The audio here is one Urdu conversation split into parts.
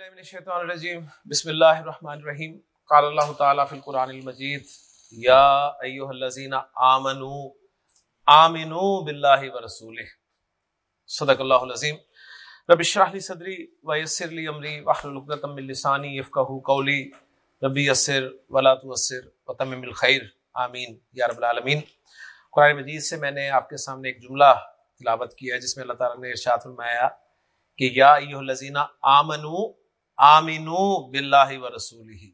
باللہ من الشیطان الرجیم۔ بسم اللہ الرحمن الرحیم۔ قال اللہ تعالیٰ فی القرآن المجید، یا ایوہ الذین آمنوا آمنوا باللہ ورسولہ صدق اللہ العظیم۔ رب اشرح لی صدری ویسر لی امری واحلل عقدۃ من لسانی یفقهوا قولی۔ ربی یسر ولا تعسر وتمم الخیر۔ آمین۔ یا رب العالمین۔ قرآن مجید سے میں نے آپ کے سامنے ایک جملہ تلاوت کیا ہے جس میں اللہ تعالیٰ نے ارشاد فرمایا کہ یا ایوہ الذین آمنوا آمنو باللہ و رسول ہی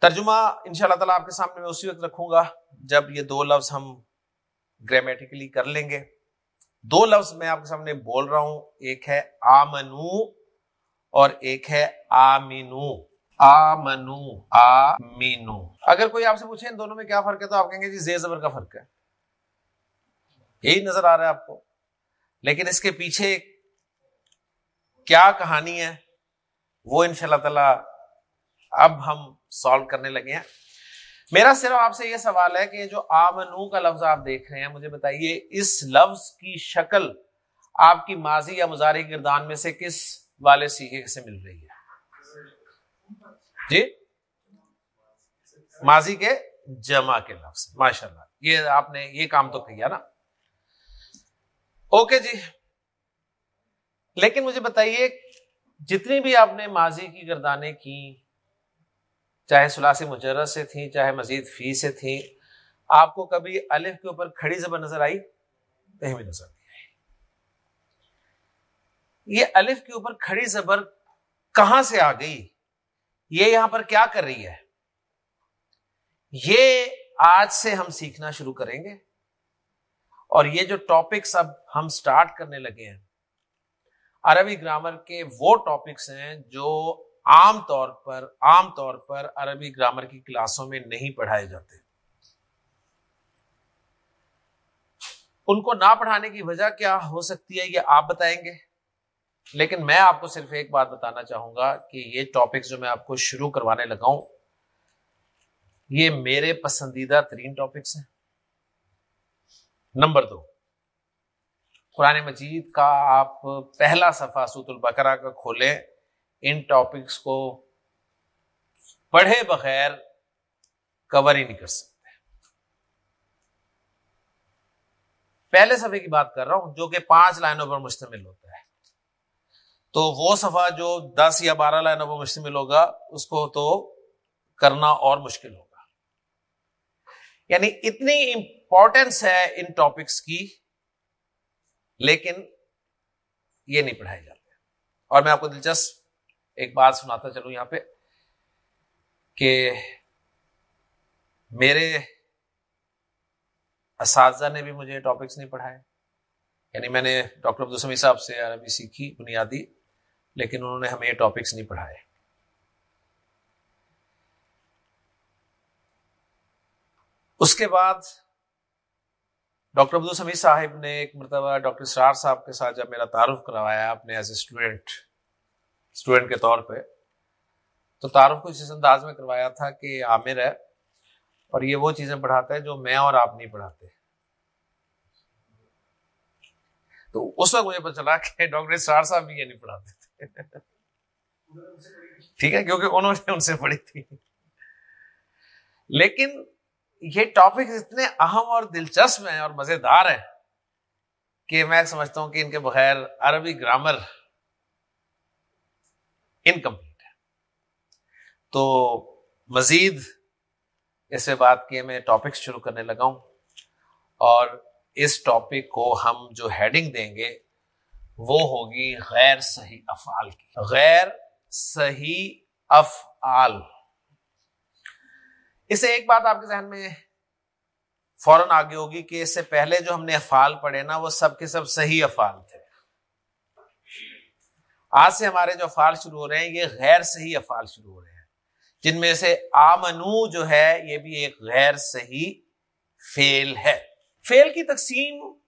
ترجمہ ان شاء اللہ تعالیٰ آپ کے سامنے میں اسی وقت رکھوں گا جب یہ دو لفظ ہم گرامیٹیکلی کر لیں گے۔ دو لفظ میں آپ کے سامنے بول رہا ہوں، ایک ہے آمنو اور ایک ہے آمینو۔ آمنو، آمینو۔ اگر کوئی آپ سے پوچھے ان دونوں میں کیا فرق ہے تو آپ کہیں گے جی زیر زبر کا فرق ہے۔ یہی نظر آ رہا ہے آپ کو۔ لیکن اس کے پیچھے کیا کہانی ہے؟ وہ ان شاء اللہ تعالی اب ہم سالو کرنے لگے ہیں۔ میرا صرف آپ سے یہ سوال ہے کہ جو آمنو کا لفظ آپ دیکھ رہے ہیں، مجھے بتائیے، اس لفظ کی شکل آپ کی ماضی یا مزاری گردان میں سے کس والے سیکھے سے مل رہی ہے؟ جی؟ ماضی کے جمع کے لفظ ماشاء اللہ یہ آپ نے یہ کام تو کیا نا؟ اوکے جی۔ لیکن مجھے بتائیے، جتنی بھی آپ نے ماضی کی گردانیں کی، چاہے سلاسی مجرد سے تھیں، چاہے مزید فی سے تھیں، آپ کو کبھی الف کے اوپر کھڑی زبر نظر آئی؟ کہیں بھی نظر نہیں آئی۔ یہ الف کے اوپر کھڑی زبر کہاں سے آ گئی؟ یہ یہاں پر کیا کر رہی ہے؟ یہ آج سے ہم سیکھنا شروع کریں گے؟ اور یہ جو ٹاپکس اب ہم سٹارٹ کرنے لگے ہیں عربی گرامر کے وہ ٹاپکس ہیں جو عام طور پر، عام طور پر عربی گرامر کی کلاسوں میں نہیں پڑھائے جاتے۔ ان کو نہ پڑھانے کی وجہ کیا ہو سکتی ہے یہ آپ بتائیں گے؟ لیکن میں آپ کو صرف ایک بات بتانا چاہوں گا کہ یہ ٹاپکس جو میں آپ کو شروع کروانے لگا ہوں، یہ میرے پسندیدہ ترین ٹاپکس ہیں۔ نمبر دو قرآن مجید کا آپ پہلا صفحہ سوت البقرہ کا کھولیں، ان ٹاپکس کو پڑھے بغیر کور ہی نہیں کر سکتے۔ پہلے صفحے کی بات کر رہا ہوں جو کہ پانچ لائنوں پر مشتمل ہوتا ہے۔ تو وہ صفحہ جو دس یا بارہ لائنوں پر مشتمل ہوگا، اس کو تو کرنا اور مشکل ہوگا۔ یعنی اتنی امپورٹینس ہے ان ٹاپکس کی لیکن یہ نہیں پڑھائے جاتے اور میں آپ کو دلچسپ ایک بات سناتا چلوں یہاں پہ کہ میرے اساتذہ نے بھی مجھے ٹاپکس نہیں پڑھائے۔ یعنی میں نے ڈاکٹر عبدالسمی صاحب سے عربی سیکھی بنیادی، لیکن انہوں نے ہمیں یہ ٹاپکس نہیں پڑھائے۔ اس کے بعد ڈاکٹر عبد السمی صاحب نے ایک مرتبہ ڈاکٹر سرار صاحب کے ساتھ جب میرا تعارف کروایا اپنے ایز اے اسٹوڈینٹ اسٹوڈینٹ کے طور پہ، تو تعارف کو اس انداز میں کروایا تھا کہ عامر ہے اور یہ وہ چیزیں پڑھاتا ہے جو میں اور آپ نہیں پڑھاتے۔ تو اس وقت مجھے پتا چلا کہ ڈاکٹر سرار صاحب بھی یہ نہیں پڑھاتے تھے۔ ٹھیک ہے، کیونکہ انہوں نے ان سے پڑھی تھی۔ لیکن یہ ٹاپک اتنے اہم اور دلچسپ ہیں اور مزیدار ہیں کہ میں سمجھتا ہوں کہ ان کے بغیر عربی گرامر انکمپلیٹ ہے۔ تو مزید اس سے بات کی میں ٹاپک شروع کرنے لگا ہوں اور اس ٹاپک کو ہم جو ہیڈنگ دیں گے وہ ہوگی غیر صحیح افعال کی۔ غیر صحیح افعال۔ اس سے ایک بات آپ کے ذہن میں فوراً آگے ہوگی کہ اس سے پہلے جو ہم نے افعال پڑھے نا، وہ سب کے سب صحیح افعال تھے۔ آج سے ہمارے جو افعال شروع ہو رہے ہیں، یہ غیر صحیح افعال شروع ہو رہے ہیں۔ جن میں سے آمنو جو ہے، یہ بھی ایک غیر صحیح فیل ہے۔ فیل کی تقسیم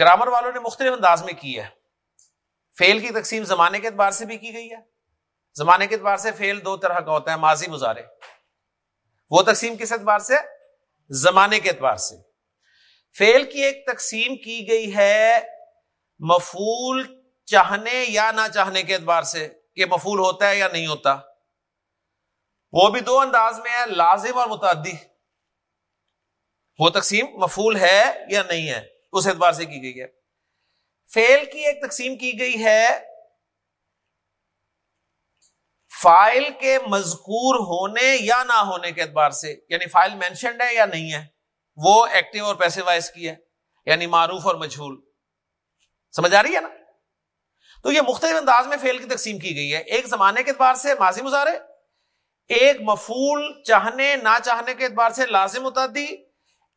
گرامر والوں نے مختلف انداز میں کی ہے۔ فیل کی تقسیم زمانے کے اعتبار سے بھی کی گئی ہے۔ زمانے کے اعتبار سے فیل دو طرح کا ہوتا ہے، ماضی مزارے وہ تقسیم کس اعتبار سے؟ زمانے کے اعتبار سے۔ فیل کی ایک تقسیم کی گئی ہے مفول چاہنے یا نہ چاہنے کے اعتبار سے، کہ مفول ہوتا ہے یا نہیں ہوتا۔ وہ بھی دو انداز میں ہے، لازم اور متعدی۔ وہ تقسیم مفول ہے یا نہیں ہے، اس اعتبار سے کی گئی ہے۔ فیل کی ایک تقسیم کی گئی ہے فائل کے مذکور ہونے یا نہ ہونے کے اعتبار سے یعنی فائل مینشنڈ ہے یا نہیں ہے، وہ ایکٹیو اور پیسے وائز کی ہے یعنی معروف اور مجھول۔ سمجھ آ رہی ہے نا؟ تو یہ مختلف انداز میں فیل کی تقسیم کی گئی ہے۔ ایک زمانے کے اعتبار سے ماضی مظاہرے ایک مفول چاہنے، نہ چاہنے کے اعتبار سے لازم متعدی،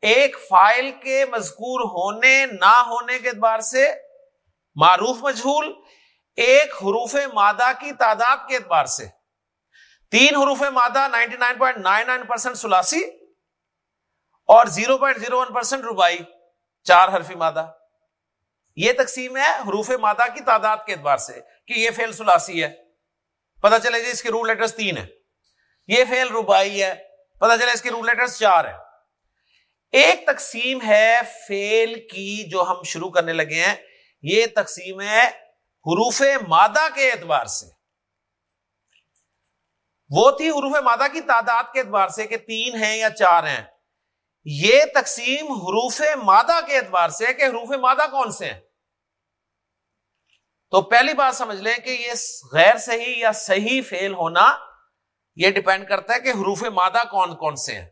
ایک فائل کے مذکور ہونے، نہ ہونے کے اعتبار سے معروف مجھول، ایک حروف مادہ کی تعداد کے اعتبار سے۔ تین حروف مادہ، ninety nine point nine nine percent سلاسی اور zero point zero one percent روبائی چار حرفی مادہ۔ یہ تقسیم ہے حروف مادہ کی تعداد کے اعتبار سے کہ یہ فیل سلاسی ہے۔ پتا چلے جی اس کے رول لیٹرز تین ہے یہ فیل روبائی ہے۔ پتا چلے اس کے رول لیٹرز چار ہے ایک تقسیم ہے فیل کی جو ہم شروع کرنے لگے ہیں۔ یہ تقسیم ہے حروف مادہ کے اعتبار سے۔ وہ تھی حروف مادہ کی تعداد کے اعتبار سے کہ تین ہیں یا چار ہیں۔ یہ تقسیم حروف مادہ کے اعتبار سے کہ حروف مادہ کون سے ہیں؟ تو پہلی بات سمجھ لیں کہ یہ غیر صحیح یا صحیح فیل ہونا یہ ڈپینڈ کرتا ہے کہ حروف مادہ کون کون سے ہیں۔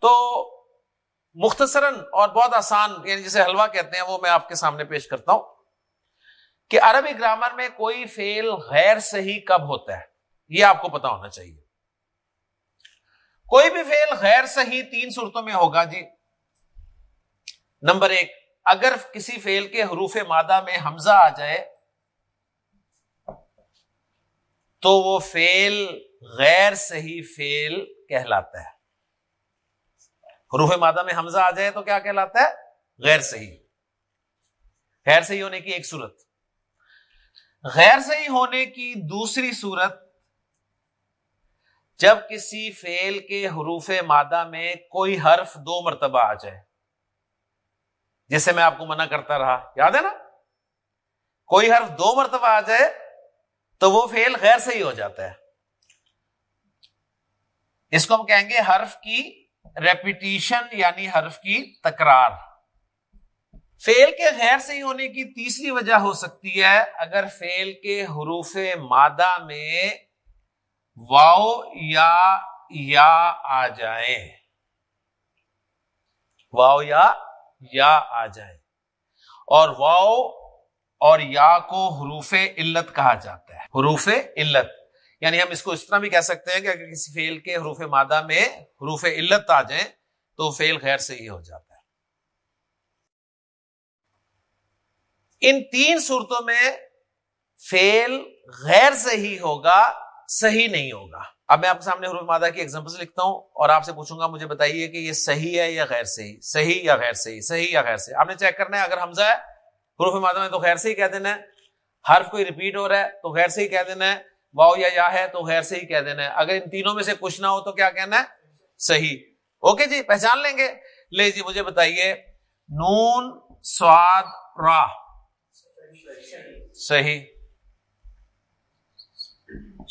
تو مختصراً اور بہت آسان یعنی جسے حلوہ کہتے ہیں، وہ میں آپ کے سامنے پیش کرتا ہوں کہ عربی گرامر میں کوئی فیل غیر صحیح کب ہوتا ہے؟ یہ آپ کو پتا ہونا چاہیے۔ کوئی بھی فیل غیر صحیح تین صورتوں میں ہوگا جی۔ نمبر ایک، اگر کسی فیل کے حروف مادہ میں حمزہ آ جائے، تو وہ فیل غیر صحیح فیل کہلاتا ہے۔ حروف مادہ میں حمزہ آ جائے تو کیا کہلاتا ہے؟ غیر صحیح۔ غیر صحیح ہونے کی ایک صورت۔ غیر صحیح ہونے کی دوسری صورت جب کسی فیل کے حروف مادہ میں کوئی حرف دو مرتبہ آ جائے جسے میں آپ کو منع کرتا رہا، یاد ہے نا؟ کوئی حرف دو مرتبہ آ جائے تو وہ فیل غیر صحیح ہو جاتا ہے۔ اس کو ہم کہیں گے حرف کی ریپیٹیشن یعنی حرف کی تکرار۔ فیل کے غیر صحیح ہونے کی تیسری وجہ ہو سکتی ہے اگر فیل کے حروف مادہ میں واؤ یا یا آ جائے واؤ یا یا آ جائے اور واؤ اور یا کو حروف علت کہا جاتا ہے۔ حروف علت۔ یعنی ہم اس کو اس طرح بھی کہہ سکتے ہیں کہ اگر کسی فیل کے حروف مادہ میں حروف علت آ جائیں تو فیل خیر سے ہی ہو جاتا ہے۔ ان تین صورتوں میں فیل غیر صحیح ہوگا۔ صحیح نہیں ہوگا۔ اب میں آپ کے سامنے حروف مادہ کی ایگزامپل لکھتا ہوں اور آپ سے پوچھوں گا، مجھے بتائیے کہ یہ صحیح ہے یا غیر صحیح؟ صحیح یا غیر صحیح؟ صحیح یا غیر صحیح؟ آپ نے چیک کرنا ہے، اگر حمزہ ہے، حروف مادہ میں تو غیر سے ہی کہہ دینا ہے۔ حرف کوئی ریپیٹ ہو رہا ہے تو غیر سے ہی کہہ دینا ہے۔ واؤ یا یا ہے تو غیر سے ہی کہہ دینا ہے۔ اگر ان تینوں میں سے کچھ نہ ہو تو کیا کہنا ہے؟ صحیح۔ اوکے جی پہچان لیں گے۔ لے جی مجھے بتائیے۔ نون، سواد راہ صحیح۔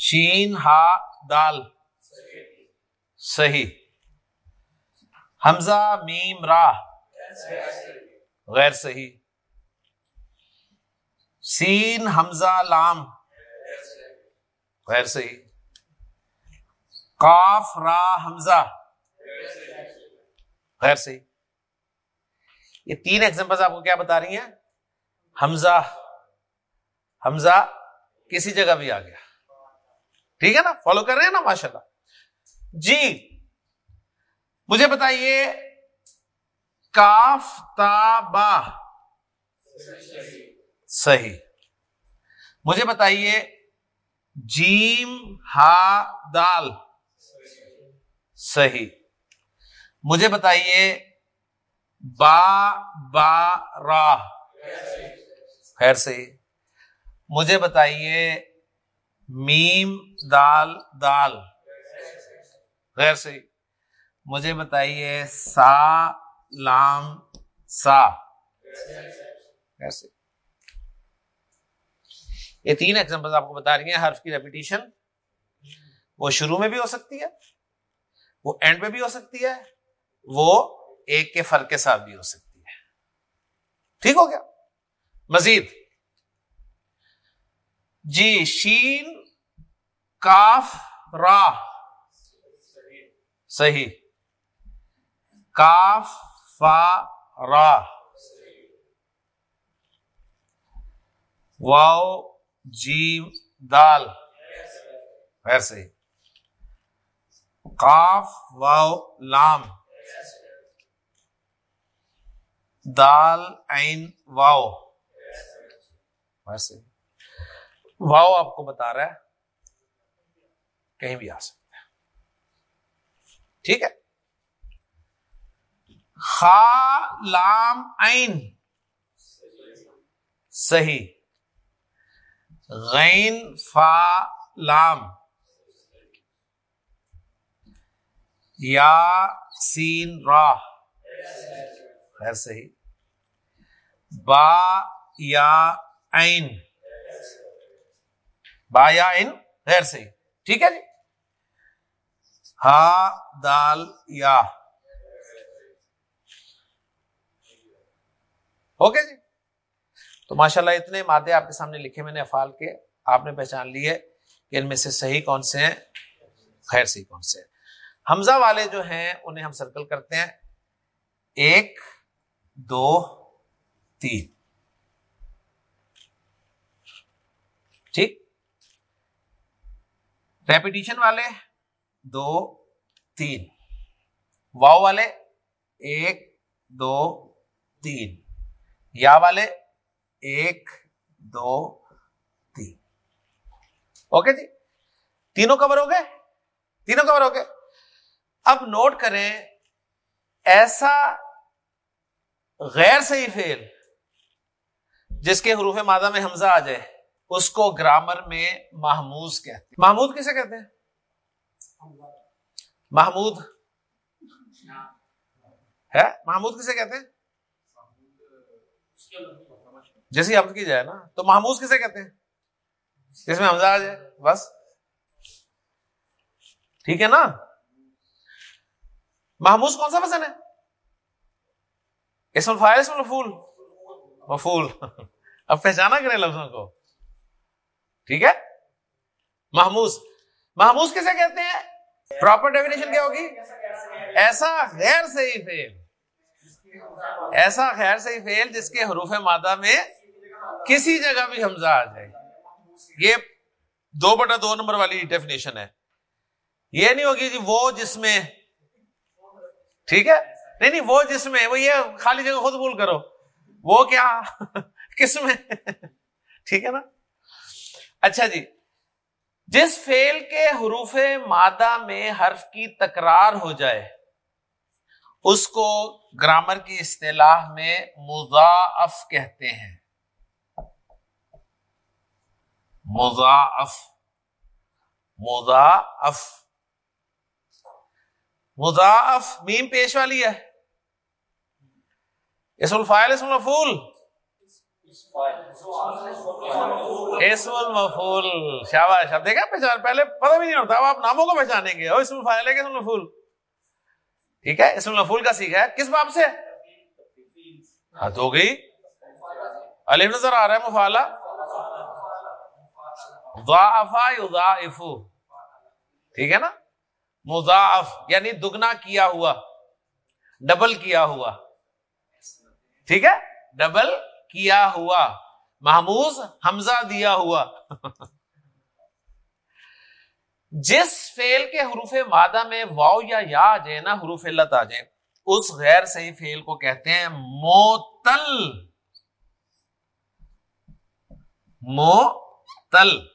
شین ہا دال۔ صحیح۔ حمزہ میم راہ غیر صحیح۔ سین حمزہ لام۔ غیر صحیح۔ کاف را حمزہ۔ غیر صحیح۔ یہ تین ایگزامپل آپ کو کیا بتا رہی ہیں؟ حمزہ۔ حمزہ کسی جگہ بھی آ گیا۔ ٹھیک ہے نا؟ فالو کر رہے ہیں نا؟ ماشاء اللہ جی مجھے بتائیے، کاف، تا، با۔ صحیح۔ مجھے بتائیے، جیم، ہا، دال۔ صحیح۔ مجھے بتائیے، با با راہ خیر صحیح۔ مجھے بتائیے میم، دال دال۔ غیر صحیح۔ مجھے بتائیے، سا، لام، سا۔ یہ تین ایگزامپل آپ کو بتا رہی ہیں، حرف کی ریپیٹیشن وہ شروع میں بھی ہو سکتی ہے، وہ اینڈ میں بھی ہو سکتی ہے، وہ ایک کے فرق کے ساتھ بھی ہو سکتی ہے۔ ٹھیک ہو گیا؟ مزید۔ جی شین، کاف، را۔ صحیح۔ کاف، فا، را۔ واؤ جیم، دال۔ خیر، صحیح۔ کاف واؤ لام۔ دال این واؤ ویسے واؤ آپ کو بتا رہا ہے، کہیں بھی آ سکتا ہے۔ ٹھیک ہے؟ خا، لام این صحیح۔ غین، فا، لام۔ یا، سین، را۔ خیر، صحیح۔ با، یا این با یا ان غیر صحیح۔ ٹھیک ہے جی؟ ہا، دال، یا۔ اوکے جی؟ تو ماشاء اللہ اتنے مادے آپ کے سامنے لکھے میں نے افعال کے، آپ نے پہچان لیے کہ ان میں سے صحیح کون سے ہیں خیر صحیح کون سے ہیں۔ حمزہ والے جو ہیں، انہیں ہم سرکل کرتے ہیں۔ ایک، دو، تین۔ ٹھیک؟ ریپیٹیشن والے دو، تین۔ واؤ والے ایک، دو، تین۔ یا والے ایک، دو، تین۔ اوکے جی؟ تینوں کور ہو گئے؟ تینوں کور ہو گئے۔ اب نوٹ کریں، ایسا غیر صحیح فیل جس کے حروف مادہ میں حمزہ آ جائے اس کو گرامر میں محمود کہتے ہیں۔ محمود کسے کہتے ہیں؟ محمود۔ ہے؟ محمود کسے کہتے ہیں؟ جیسی حمد کی جائے نا۔ تو محمود کسے کہتے ہیں؟ جس میں حمزہ آ جائے، بس۔ ٹھیک ہے نا؟ محمود کون سا پسند ہے؟ اسم الفائل اسم الفول۔ مفول۔ اب پہچانا کریں لفظوں کو۔ ٹھیک ہے؟ محموز. محموز کسے کہتے ہیں؟ پراپر ڈیفینیشن کیا ہوگی؟ ایسا غیر صحیح فیل ایسا غیر صحیح فیل جس کے حروف مادہ میں کسی جگہ بھی حمزہ آ جائے. یہ دو بٹا دو نمبر والی ڈیفینیشن ہے. یہ نہیں ہوگی جی وہ جس میں ٹھیک ہے؟ نہیں نہیں، وہ جس میں وہ یہ خالی جگہ خود بھول کرو. وہ کیا؟ کس میں؟ ٹھیک ہے نا؟ اچھا جی۔ جس فیل کے حروف مادہ میں حرف کی تکرار ہو جائے، اس کو گرامر کی اصطلاح میں مضاعف کہتے ہیں۔ مضاعف۔ مضاعف۔ مضاعف میم پیش والی ہے۔ اسم الفائل اسم الفول اسم المفول شاباش اب دیکھا پہچان؟ پہلے پتہ بھی نہیں ہوتا، اب آپ ناموں کو پہچانیں گے۔ اور اسم الفائل ہے کہ اسم المفول؟ ٹھیک ہے، اسم المفول کا سیکھا ہے۔ کس باب سے؟ ہاتھ ہو گئی۔ علی نظر آ رہا ہے مفالا ضعفا یضاعف۔ ٹھیک ہے نا؟ مضاعف یعنی دگنا کیا ہوا، ڈبل کیا ہوا۔ ٹھیک ہے؟ ڈبل کیا ہوا؟ محموز حمزہ دیا ہوا۔ جس فیل کے حروف مادہ میں واؤ یا یا آ جائے نا، حروف لت آ جائے، اس غیر صحیح فیل کو کہتے ہیں موتل۔ موتل۔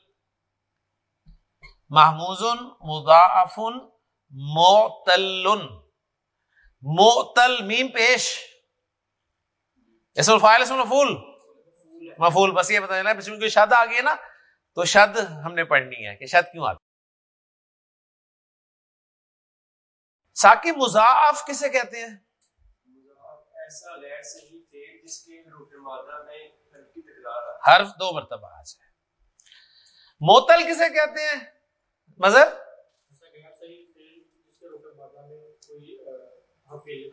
محموز مضاعف موتل موتل میم پیش۔ اسم الفائل اسم الفول مفول بس یہ بتا دینا کوئی شد آ گئی نا، تو شد ہم نے پڑھنی ہے کہ شد کیوں آتی ساکی مضاف کسے کہتے ہیں؟ حرف دو مرتبہ آ جائے موتل کسے کہتے ہیں؟ مذہب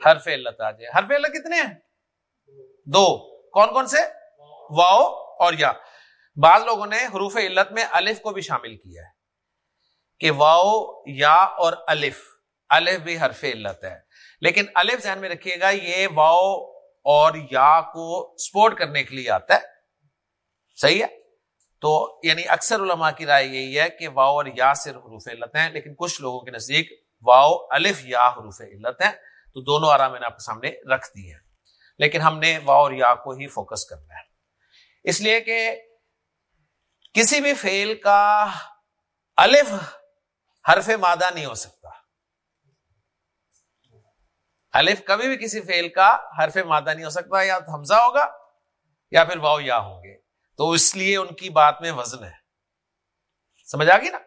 ہر علت آ جائے ہر علت کتنے ہیں۔ دو کون کون سے؟ واؤ اور یا۔ بعض لوگوں نے حروف علت میں الف کو بھی شامل کیا ہے کہ واؤ، یا اور الف۔ الف بھی حرف علت ہے۔ لیکن الف ذہن میں رکھیے گا، یہ واؤ اور یا کو سپورٹ کرنے کے لیے آتا ہے۔ صحیح ہے؟ تو یعنی اکثر علماء کی رائے یہی ہے کہ واؤ اور یا صرف حروف علت ہیں، لیکن کچھ لوگوں کے نزدیک واؤ، الف، یا حروف علت ہیں۔ تو دونوں آرام میں نے آپ کے سامنے رکھ دی ہے لیکن ہم نے واؤ اور یا کو ہی فوکس کرنا ہے۔ اس لیے کہ کسی بھی فیل کا الف حرف مادہ نہیں ہو سکتا۔ الف کبھی بھی کسی فیل کا حرف مادہ نہیں ہو سکتا، یا حمزہ ہوگا یا پھر واؤ یا ہوں گے۔ تو اس لیے ان کی بات میں وزن ہے۔ سمجھ آ گئی نا؟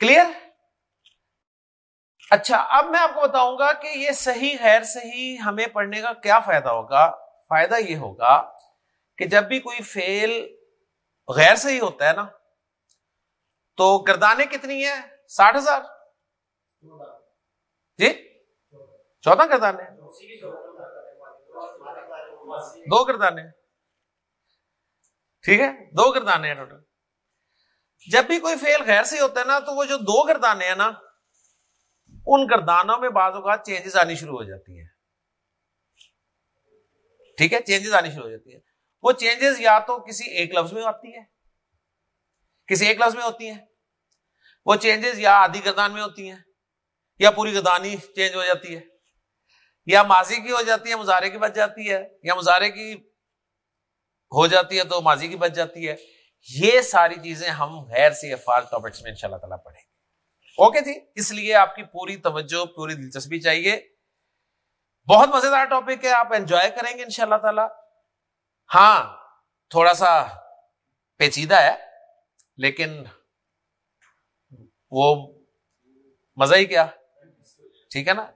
کلیئر اچھا اب میں آپ کو بتاؤں گا کہ یہ صحیح غیر صحیح ہمیں پڑھنے کا کیا فائدہ ہوگا؟ فائدہ یہ ہوگا کہ جب بھی کوئی فیل غیر صحیح ہوتا ہے نا، تو گردانے کتنی ہیں؟ ساٹھ ہزار۔ جی؟ چودہ گردانے دو گردانے ٹھیک ہے؟ دو گردانے ہیں ٹوٹل۔ جب بھی کوئی فیل غیر سے ہوتا ہے نا، تو وہ جو دو گردانے ہیں نا ان گردانوں میں بعض اوقات چینجز آنی شروع ہو جاتی ہیں۔ ٹھیک ہے چینجز آنی شروع ہو جاتی ہے وہ چینجز یا تو کسی ایک لفظ میں آتی ہے کسی ایک لفظ میں ہوتی ہیں۔ وہ چینجز یا آدھی گردان میں ہوتی ہیں، یا پوری گردانی چینج ہو جاتی ہے، یا ماضی کی ہو جاتی ہے، مظاہرے کی بچ جاتی ہے، یا مظاہرے کی ہو جاتی ہے تو ماضی کی بچ جاتی ہے۔ یہ ساری چیزیں ہم غیر سی افعال ٹاپکس میں ان شاء اللہ تعالیٰ پڑھیں گے۔ اوکے جی اس لیے آپ کی پوری توجہ، پوری دلچسپی چاہیے۔ بہت مزیدار ٹاپک ہے، آپ انجوائے کریں گے ان شاء اللہ تعالی۔ ہاں تھوڑا سا پیچیدہ ہے، لیکن وہ مزہ ہی کیا۔ ٹھیک ہے نا؟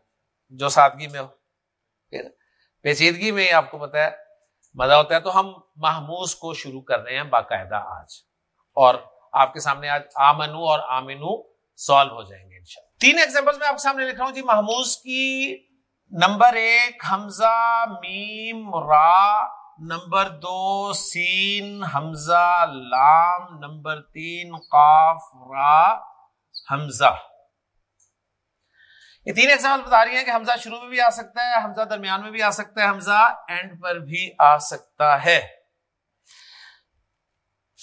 جو سادگی میں ہو۔ پیچیدگی میں آپ کو پتا ہے، مزہ ہوتا ہے۔ تو ہم محموز کو شروع کر رہے ہیں باقاعدہ آج۔ اور آپ کے سامنے آج آمنو اور آمنو سالو ہو جائیں گے انشاءاللہ۔ تین ایگزامپل میں آپ کے سامنے لکھ رہا ہوں۔ جی محموز کی نمبر ایک، حمزہ، میم، را، نمبر دو، سین، حمزہ، لام، نمبر تین، قاف، را، حمزہ۔ یہ تین ایگزامپل بتا رہی ہیں کہ حمزہ شروع میں بھی آ سکتا ہے، حمزہ درمیان میں بھی آ سکتا ہے، حمزہ اینڈ پر بھی آ سکتا ہے۔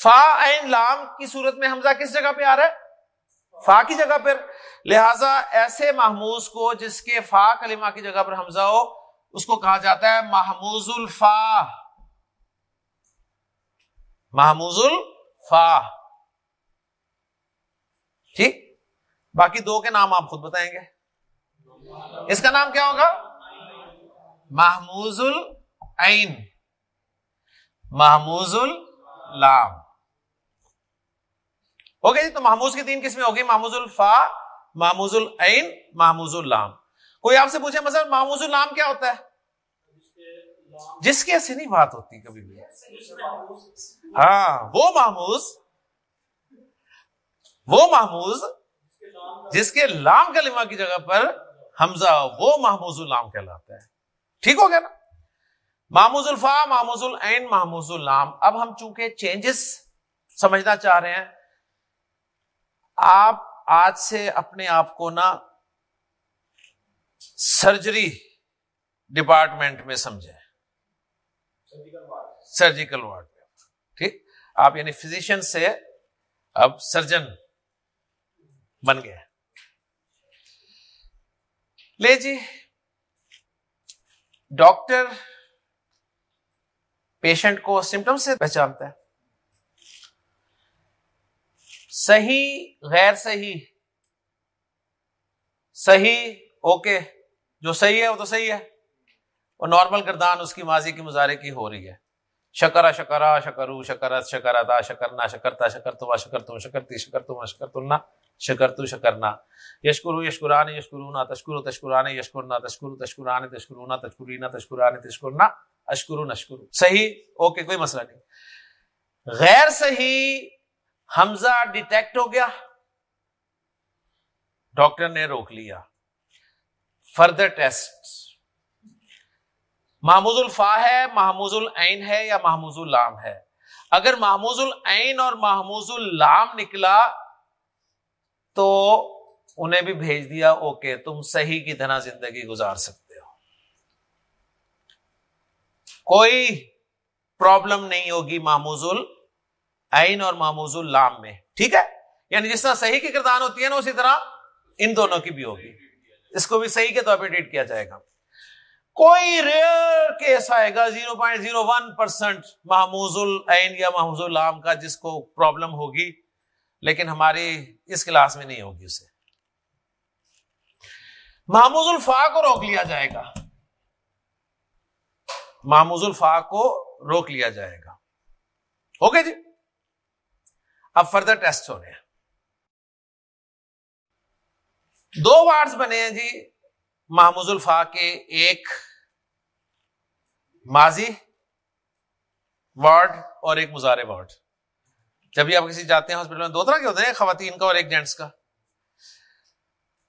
فا این لام کی صورت میں حمزہ کس جگہ پہ آ رہا ہے؟ فا کی جگہ پر۔ لہذا ایسے محموز کو جس کے فا کلمہ کی جگہ پر حمزہ ہو، اس کو کہا جاتا ہے محموز الفا۔ محموز الفا۔ ٹھیک؟ باقی دو کے نام آپ خود بتائیں گے۔ اس کا نام کیا ہوگا؟ محموز العین۔ محموز اللام۔ اوکے جی تو محموز کی تین قسمیں ہوگی محموز الفا، محموز العین، محموز اللام۔ کوئی آپ سے پوچھے مثلا محموز اللام کیا ہوتا ہے؟ جس کی ایسی نہیں بات ہوتی کبھی بھی۔ ہاں وہ محموز وہ محموز جس کے لام کلمہ کی جگہ پر حمزہ وہ محموز الام کہلاتا ہے۔ ٹھیک ہو گیا نا؟ محموز الفا، محموز العین، محموز الام اب ہم چونکہ چینجز سمجھنا چاہ رہے ہیں آپ آج سے اپنے آپ کو نا سرجری ڈپارٹمنٹ میں سمجھیں۔ سرجیکل وارڈ میں۔ ٹھیک؟ آپ یعنی فزیشین سے اب سرجن بن گئے۔ لے جی ڈاکٹر پیشنٹ کو سمٹم سے پہچانتا ہے صحیح، غیر صحیح صحیح اوکے جو صحیح ہے وہ تو صحیح ہے وہ نارمل گردان اس کی ماضی کی مظاہرے کی ہو رہی ہے۔ شکرا شکرا، شکرو، شکرت شکرتا شکرنا، شکرتا شکر تو شکر تم شکرتی شکر تم شکر تلنا شکر تو شکرنا۔ یشکرو یشکران یشکرونا، تشکرو تشکران یشکرنا، تشکرو تشکران تشکرونا تشکرینا تشکران تشکرنا، اشکرو، نشکرو۔ صحیح اوکے کوئی مسئلہ نہیں۔ غیر صحیح حمزہ ڈیٹیکٹ ہو گیا۔ ڈاکٹر نے روک لیا۔ Further test. محمود الفا ہے محمود العین ہے یا محمود اللام ہے؟ اگر محمود العین اور محمود اللام نکلا تو انہیں بھی بھیج دیا۔ اوکے، تم صحیح کی طرح زندگی گزار سکتے ہو۔ کوئی پرابلم نہیں ہوگی محمود العین اور محمود اللام میں۔ ٹھیک ہے؟ یعنی جس طرح صحیح کی کردان ہوتی ہے نا، اسی طرح ان دونوں کی بھی ہوگی۔ اس کو بھی صحیح کے طور پہ ٹریٹ کیا جائے گا۔ کوئی ریئر کیس آئے گا، zero point zero one percent محموز العین یا محموز العام کا جس کو پرابلم ہوگی، لیکن ہماری اس کلاس میں نہیں ہوگی اسے۔ محموز الفا کو روک لیا جائے گا۔ محموز الفا کو روک لیا جائے گا۔ اوکے جی؟ اب فردر ٹیسٹ ہو رہے ہیں۔ دو وارڈز بنے ہیں جی محمود الفا کے ایک ماضی وارڈ اور ایک مزارے وارڈ جب بھی آپ کسی جاتے ہیں ہاسپٹل میں، دو طرح کے ہوتے ہیں خواتین کا اور ایک جینٹس کا۔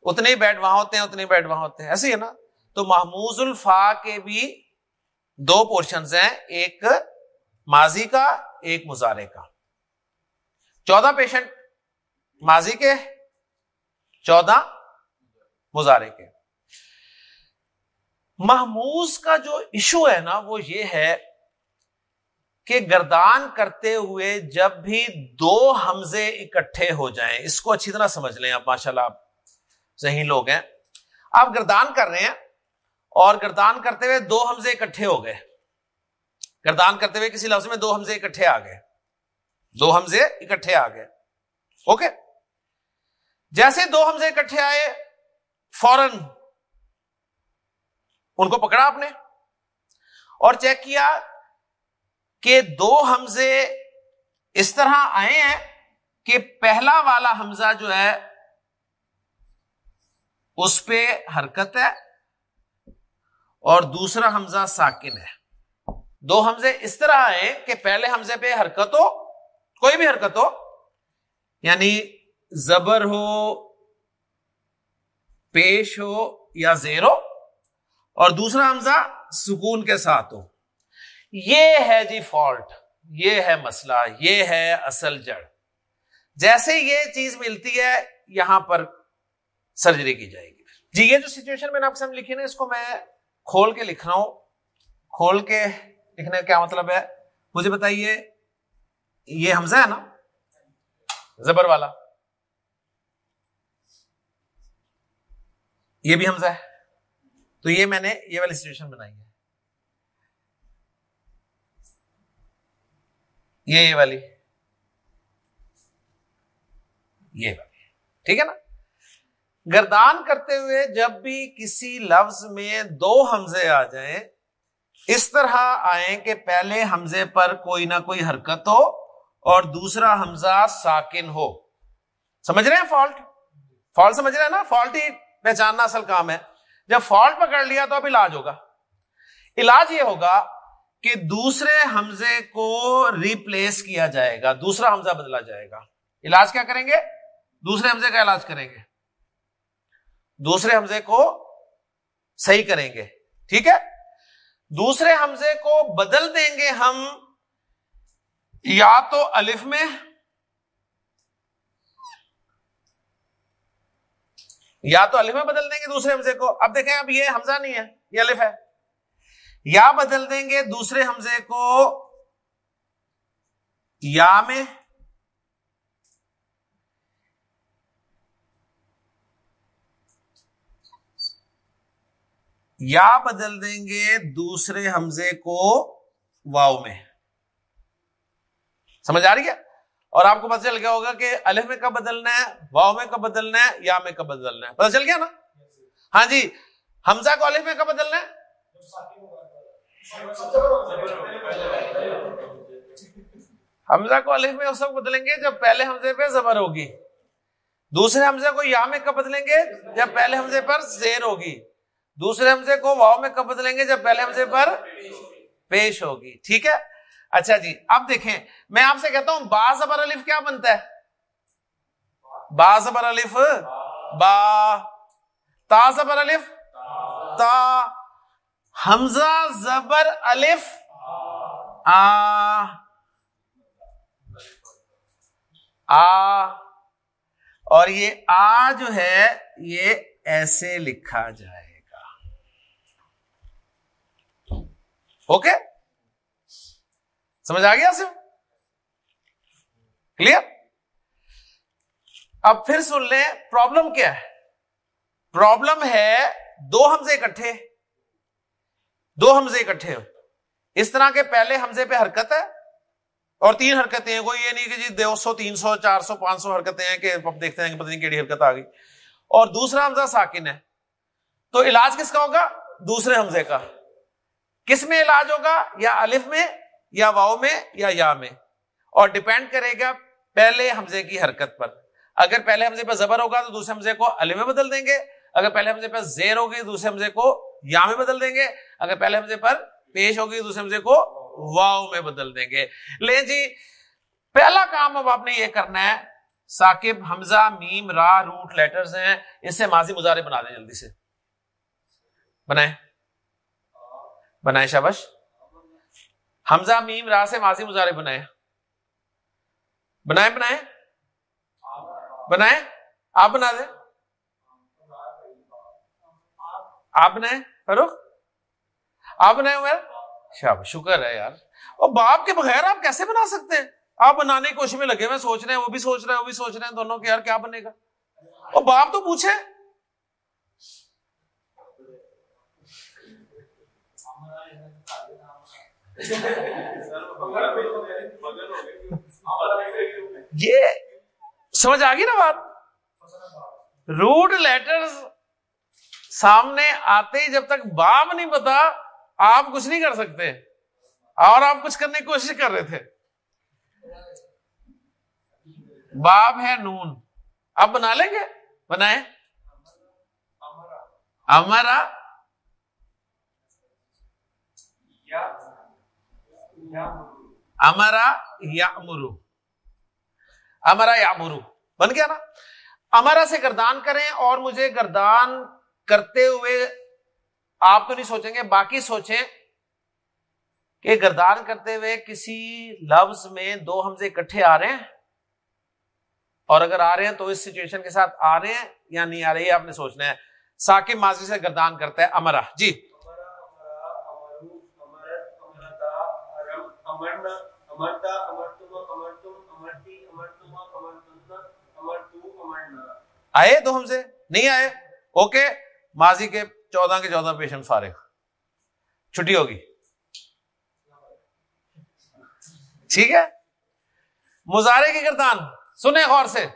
اتنے ہی بیڈ وہاں ہوتے ہیں، اتنے ہی بیڈ وہاں ہوتے ہیں۔ ایسے ہی ہے نا؟ تو محمود الفا کے بھی دو پورشنز ہیں، ایک ماضی کا، ایک مظاہرے کا۔ چودہ پیشنٹ ماضی کے چودہ مظاہرے کے محموز کا جو ایشو ہے نا، وہ یہ ہے کہ گردان کرتے ہوئے جب بھی دو حمزے اکٹھے ہو جائیں، اس کو اچھی طرح سمجھ لیں آپ ماشاء اللہ آپ صحیح لوگ ہیں۔ آپ گردان کر رہے ہیں اور گردان کرتے ہوئے دو حمزے اکٹھے ہو گئے۔ گردان کرتے ہوئے کسی لفظ میں دو حمزے اکٹھے آ گئے۔ دو حمزے اکٹھے آ گئے۔ اوکے؟ جیسے دو حمزے اکٹھے آئے فورن ان کو پکڑا آپ نے اور چیک کیا کہ دو حمزے اس طرح آئے ہیں کہ پہلا والا حمزہ جو ہے، اس پہ حرکت ہے اور دوسرا حمزہ ساکن ہے۔ دو حمزے اس طرح آئے کہ پہلے حمزے پہ حرکت ہو کوئی بھی حرکت ہو یعنی زبر ہو، پیش ہو یا زیر ہو، اور دوسرا حمزہ سکون کے ساتھ ہو۔ یہ ہے جی فالٹ، یہ ہے مسئلہ، یہ ہے اصل جڑ۔ جیسے یہ چیز ملتی ہے، یہاں پر سرجری کی جائے گی۔ جی یہ جو سچویشن میں نے آپ کے سامنے لکھی نا، اس کو میں کھول کے لکھ رہا ہوں۔ کھول کے لکھنے کا کیا مطلب ہے؟ مجھے بتائیے یہ حمزہ ہے نا؟ زبر والا۔ یہ بھی حمزہ ہے۔ تو یہ میں نے یہ والی سچویشن بنائی ہے۔ یہ یہ والی۔ یہ والی۔ ٹھیک ہے نا؟ گردان کرتے ہوئے جب بھی کسی لفظ میں دو حمزے آ جائیں، اس طرح آئیں کہ پہلے حمزے پر کوئی نہ کوئی حرکت ہو۔ اور دوسرا حمزہ ساکن ہو۔ سمجھ رہے ہیں فالٹ فالٹ سمجھ رہے ہیں نا؟ فالٹ ہی پہچاننا اصل کام ہے۔ جب فالٹ پکڑ لیا تو اب علاج ہوگا۔ علاج یہ ہوگا کہ دوسرے حمزے کو ریپلیس کیا جائے گا۔ دوسرا حمزہ بدلا جائے گا۔ علاج کیا کریں گے؟ دوسرے حمزے کا علاج کریں گے۔ دوسرے حمزے کو صحیح کریں گے۔ ٹھیک ہے؟ دوسرے حمزے کو بدل دیں گے ہم یا تو الف میں یا تو الف میں بدل دیں گے دوسرے حمزے کو۔ اب دیکھیں، اب یہ حمزہ نہیں ہے، یہ الف ہے۔ یا بدل دیں گے دوسرے حمزے کو یا میں۔ یا بدل دیں گے دوسرے حمزے کو واؤ میں۔ سمجھ آ رہی ہے؟ اور آپ کو پتہ چل گیا ہوگا کہ الف میں کب بدلنا ہے واؤ میں کب بدلنا ہے، یا میں کب بدلنا ہے۔ پتہ چل گیا نا؟ ہاں جی حمزہ کو الف میں کب بدلنا ہے؟ حمزہ کو الف میں اس وقت بدلیں گے جب پہلے حمزے پہ زبر ہوگی۔ دوسرے حمزے کو یا میں کب بدلیں گے جب پہلے حمزے پر زیر ہوگی۔ دوسرے حمزے کو واؤ میں کب بدلیں گے جب پہلے حمزے پر پیش ہوگی۔ ٹھیک ہے؟ اچھا جی اب دیکھیں، میں آپ سے کہتا ہوں، با زبر الف کیا بنتا ہے؟ با زبر الف، با، تا زبر الف، تا، حمزہ زبر الف، آ آ، اور یہ آ جو ہے، یہ ایسے لکھا جائے گا۔ اوکے؟ سمجھ آ گیا سر کلیئر اب پھر سن لیں پرابلم کیا ہے؟ پرابلم ہے، دو حمزے اکٹھے۔ دو حمزے اکٹھے۔ اس طرح کے پہلے حمزے پہ حرکت ہے، اور تین حرکتیں ہیں۔ کوئی یہ نہیں کہ جی دو سو، تین سو، چار سو، پانچ سو حرکتیں ہیں کہ اب دیکھتے ہیں کہ پتہ نہیں کیڑی حرکت آ گئی۔ اور دوسرا حمزہ ساکن ہے۔ تو علاج کس کا ہوگا؟ دوسرے حمزے کا۔ کس میں علاج ہوگا؟ یا الف میں؟ یا واؤ میں یا یا میں۔ اور ڈپینڈ کرے گا پہلے حمزے کی حرکت پر۔ اگر پہلے حمزے پہ زبر ہوگا تو دوسرے حمزے کو الف میں بدل دیں گے۔ اگر پہلے حمزے پہ زیر ہوگی دوسرے حمزے کو یا میں بدل دیں گے۔ اگر پہلے حمزے پر پیش ہوگی دوسرے حمزے کو واؤ میں بدل دیں گے۔ لے جی پہلا کام اب آپ نے یہ کرنا ہے، ثاقب، حمزہ، میم، را، روٹ لیٹرز ہیں۔ اس سے ماضی مظاہرے بنا دیں جلدی سے۔ بنائیں۔ بنائیں شابش۔ حمزہ میم را سے ماضی مظاہرے بنائیں بنائیں بنائیں بنائیں آپ بنا دیں۔ آپ بنائیں فروخ آپ بنائے عمر شاب شکر ہے یار۔ اور باپ کے بغیر آپ کیسے بنا سکتے ہیں؟ آپ بنانے کی کوشش میں لگے ہوئے سوچ رہے ہیں، وہ بھی سوچ رہے ہیں، وہ بھی سوچ رہے ہیں، دونوں کے یار کیا بنے گا؟ اور باپ تو پوچھے۔ یہ سمجھ آ گئی نا بات؟ روٹ لیٹر سامنے آتے ہی جب تک باپ نہیں پتا، آپ کچھ نہیں کر سکتے۔ اور آپ کچھ کرنے کی کوشش کر رہے تھے۔ باب ہے نون۔ اب بنا لیں گے؟ بنائیں۔ ہمارا امرا یا امرو امرا یا امرو بن گیا نا؟ امرا سے گردان کریں اور مجھے گردان کرتے ہوئے آپ تو نہیں سوچیں گے، باقی سوچیں کہ گردان کرتے ہوئے کسی لفظ میں دو حمزے اکٹھے آ رہے ہیں۔ اور اگر آ رہے ہیں تو اس سچویشن کے ساتھ آ رہے ہیں، یا نہیں آ رہے آپ نے سوچنا ہے۔ ساکب ماضی سے گردان کرتا ہے امرا۔ جی۔ آئے دو ہم سے؟ نہیں آئے؟ اوکے ماضی کے چودہ کے چودہ پیشنٹ فارغ۔ چھٹی ہوگی۔ ٹھیک ہے؟ مظاہرے کی گردان سنیں غور سے۔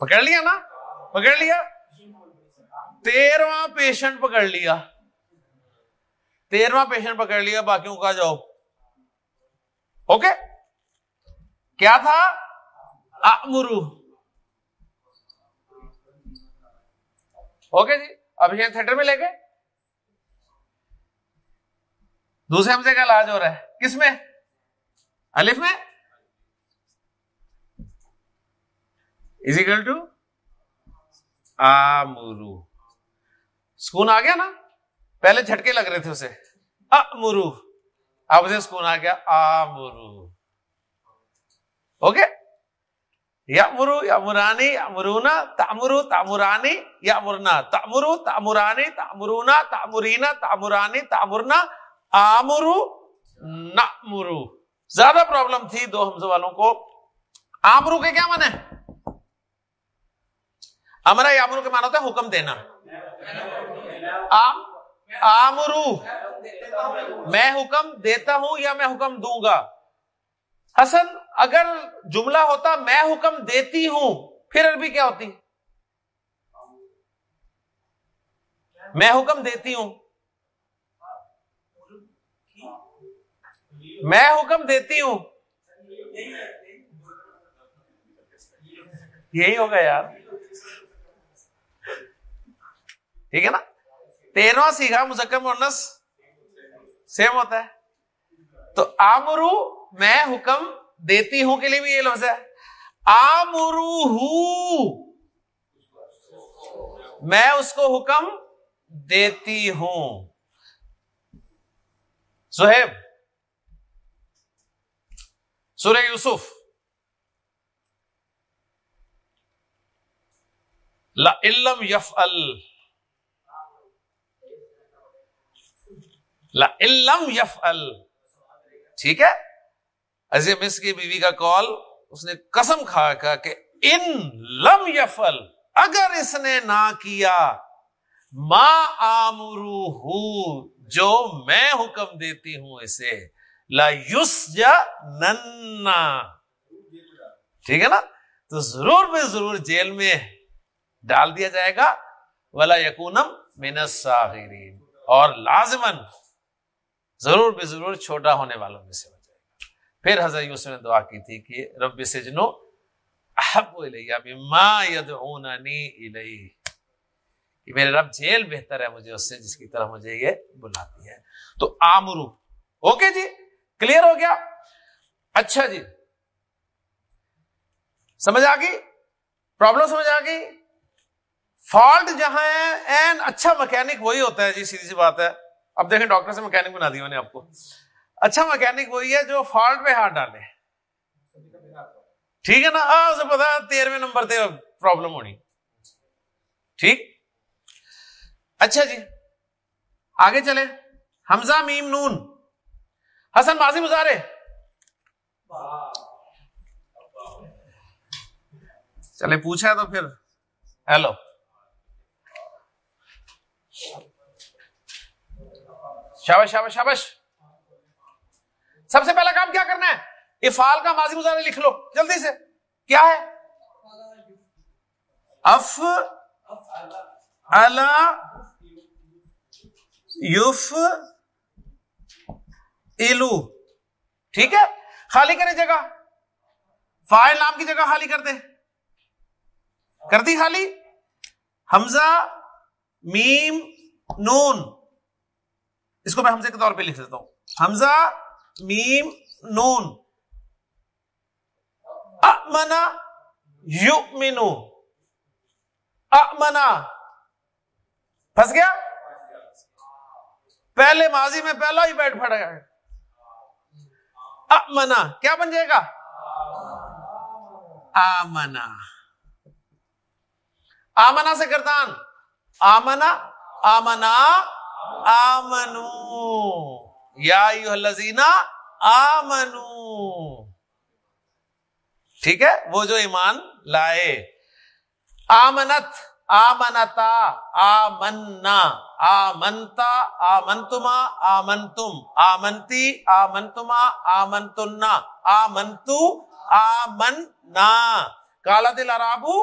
پکڑ لیا نا؟ پکڑ لیا؟ تیرواں پیشنٹ پکڑ لیا۔ تیرواں پیشنٹ پکڑ لیا، باقیوں کا جاؤ۔ اوکے کیا تھا؟ امرو اوکے جی اب یہ تھیٹر میں لے گئے۔ دوسرے ہم سے کا علاج ہو رہا ہے؟ کس میں؟ الف میں ٹو آمرو۔ سکون آ گیا نا؟ پہلے جھٹکے لگ رہے تھے اسے۔ امرو اب اسے سکون آ گیا۔ آمرو۔ اوکے؟ یا مرو یا مرانی یا مرونا تامرو، تامرانی یا مرنا تامرو، تامرانی، تامرونا تامرینا تامرانی، تامرنا۔ آمرو نہ مرو زیادہ پرابلم تھی دو حمزہ والوں کو۔ آمرو کے کیا مانے امرا یامرو کے مانا ہوتا ہے حکم دینا۔ آمرو۔ میں حکم دیتا ہوں یا میں حکم دوں گا؟ حسن، اگر جملہ ہوتا میں حکم دیتی ہوں، پھر عربی کیا ہوتی؟ میں حکم دیتی ہوں۔ میں حکم دیتی ہوں۔ یہی ہوگا یار۔ ٹھیک ہے نا؟ تیرواں سیکھا مزکر مونس سیم ہوتا ہے۔ تو آمرو میں حکم دیتی ہوں کے لیے بھی یہ لفظ ہے۔ آمرو ہوں میں اس کو حکم دیتی ہوں۔ سہیب سورہ یوسف۔ علم یف علم یف ٹھیک ہے؟ عظیم مس کی بیوی کا کال اس نے قسم کھا کہ ان لم یفل اگر اس نے نہ کیا ماں آمرو جو میں حکم دیتی ہوں اسے لا یوس جا ننا ٹھیک ہے نا؟ تو ضرور بے ضرور جیل میں ڈال دیا جائے گا. ولا یقونم مینس اور لازمن ضرور بے ضرور چھوٹا ہونے والوں میں سے ہو جائے گا. پھر حضرت یوسف نے دعا کی تھی کہ رب سے جنو احب مما یدعوننی الیہ. کہ میرے رب جیل بہتر ہے مجھے اس سے، جس کی طرح مجھے یہ بلاتی ہے. تو آمرو، اوکے جی؟ کلیئر ہو گیا؟ اچھا جی۔ سمجھ آ گئی پرابلم سمجھ آ گئی فالٹ جہاں ہے این اچھا مکینک وہی ہوتا ہے جی سیدھی سی بات ہے۔ اب دیکھیں ڈاکٹر سے مکینک بنا دیا میں نے آپ کو۔ اچھا مکینک وہی ہے جو فالٹ پہ ہاتھ ڈالے۔ ٹھیک ہے نا؟ اسے پتا تیرہویں نمبر تیرہ پرابلم ہونی۔ ٹھیک؟ اچھا جی۔ آگے چلے حمزہ میم نون۔ حسن بازی مزارے چلے پوچھا تو پھر۔ ہیلو۔ شابش شابش شابش۔ سب سے پہلا کام کیا کرنا ہے؟ افال کا ماضی مظاہرے لکھ لو، جلدی سے۔ کیا ہے؟ اف۔ یوف ایلو، ٹھیک ہے؟ خالی کرے جگہ۔ فائل نام کی جگہ خالی کر دے کر دی خالی؟ حمزہ، میم، نون۔ اس کو میں حمزے کے طور پہ لکھ دیتا ہوں۔ حمزہ، میم، نون۔ امنا یو مینو امنا۔ پھنس گیا؟ پہلے ماضی میں پہلا ہی بیٹھ پڑ گیا امنا کیا بن جائے گا؟ آمنا آمنا سے کردان آمنا آمنا آمنو۔ یا لذینا آمنو۔ ٹھیک ہے؟ وہ جو ایمان لائے۔ آمنت۔ آمنتا آمنا آمنتا آمنتما آمنتم آمنتی آمنتما آمنتنا آمنتو آمنا کالا دل ارابو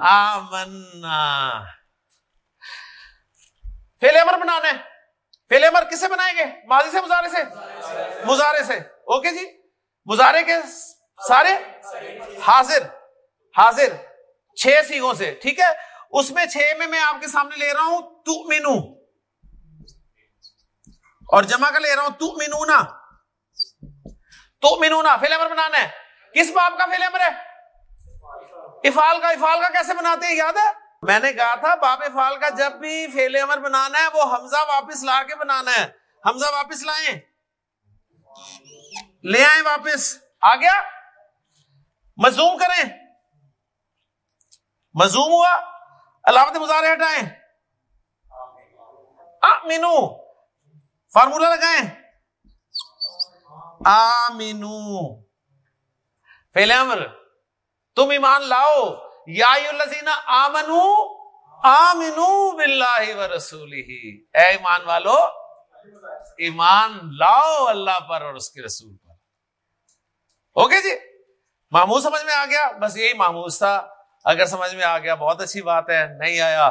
آمنا فیل امر بنانا ہے فیل امر کس سے بنائیں گے ماضی سے مظاہرے سے مظاہرے سے اوکے جی مظاہرے کے سارے حاضر حاضر چھ سیگوں سے، ٹھیک ہے؟ اس میں چھ میں میں آپ کے سامنے لے رہا ہوں تو مینو اور جمع کر لے رہا ہوں تو مینو نا تو مینو نا فیل امر بنانا ہے۔ کس باپ کا فیل امر ہے؟ افال کا افال کا کیسے بناتے ہیں؟ یاد ہے؟ میں نے کہا تھا باپ افال کا جب بھی فیل امر بنانا ہے، وہ حمزہ واپس لا کے بنانا ہے۔ حمزہ واپس لائیں۔ لے آئیں واپس۔ آ گیا؟ مزوم کریں۔ مزوم ہوا؟ علامت مظاہرے ہٹائیں۔ مینو فارمولا لگائیں۔ آمینو۔ فیل امر۔ تم ایمان لاؤ۔ یا آمنو۔ آمنو باللہ و رسولی اے ایمان والو، ایمان لاؤ اللہ پر اور اس کے رسول پر۔ اوکے جی؟ محمود سمجھ میں آ گیا؟ بس یہی محمود تھا۔ اگر سمجھ میں آ گیا، بہت اچھی بات ہے، نہیں آیا۔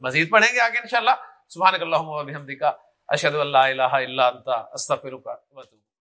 مزید پڑھیں گے آگے انشاءاللہ۔ سبحانک اللہم و بحمدک اشد اللہ الہ الا انت، استغفرک و اتوب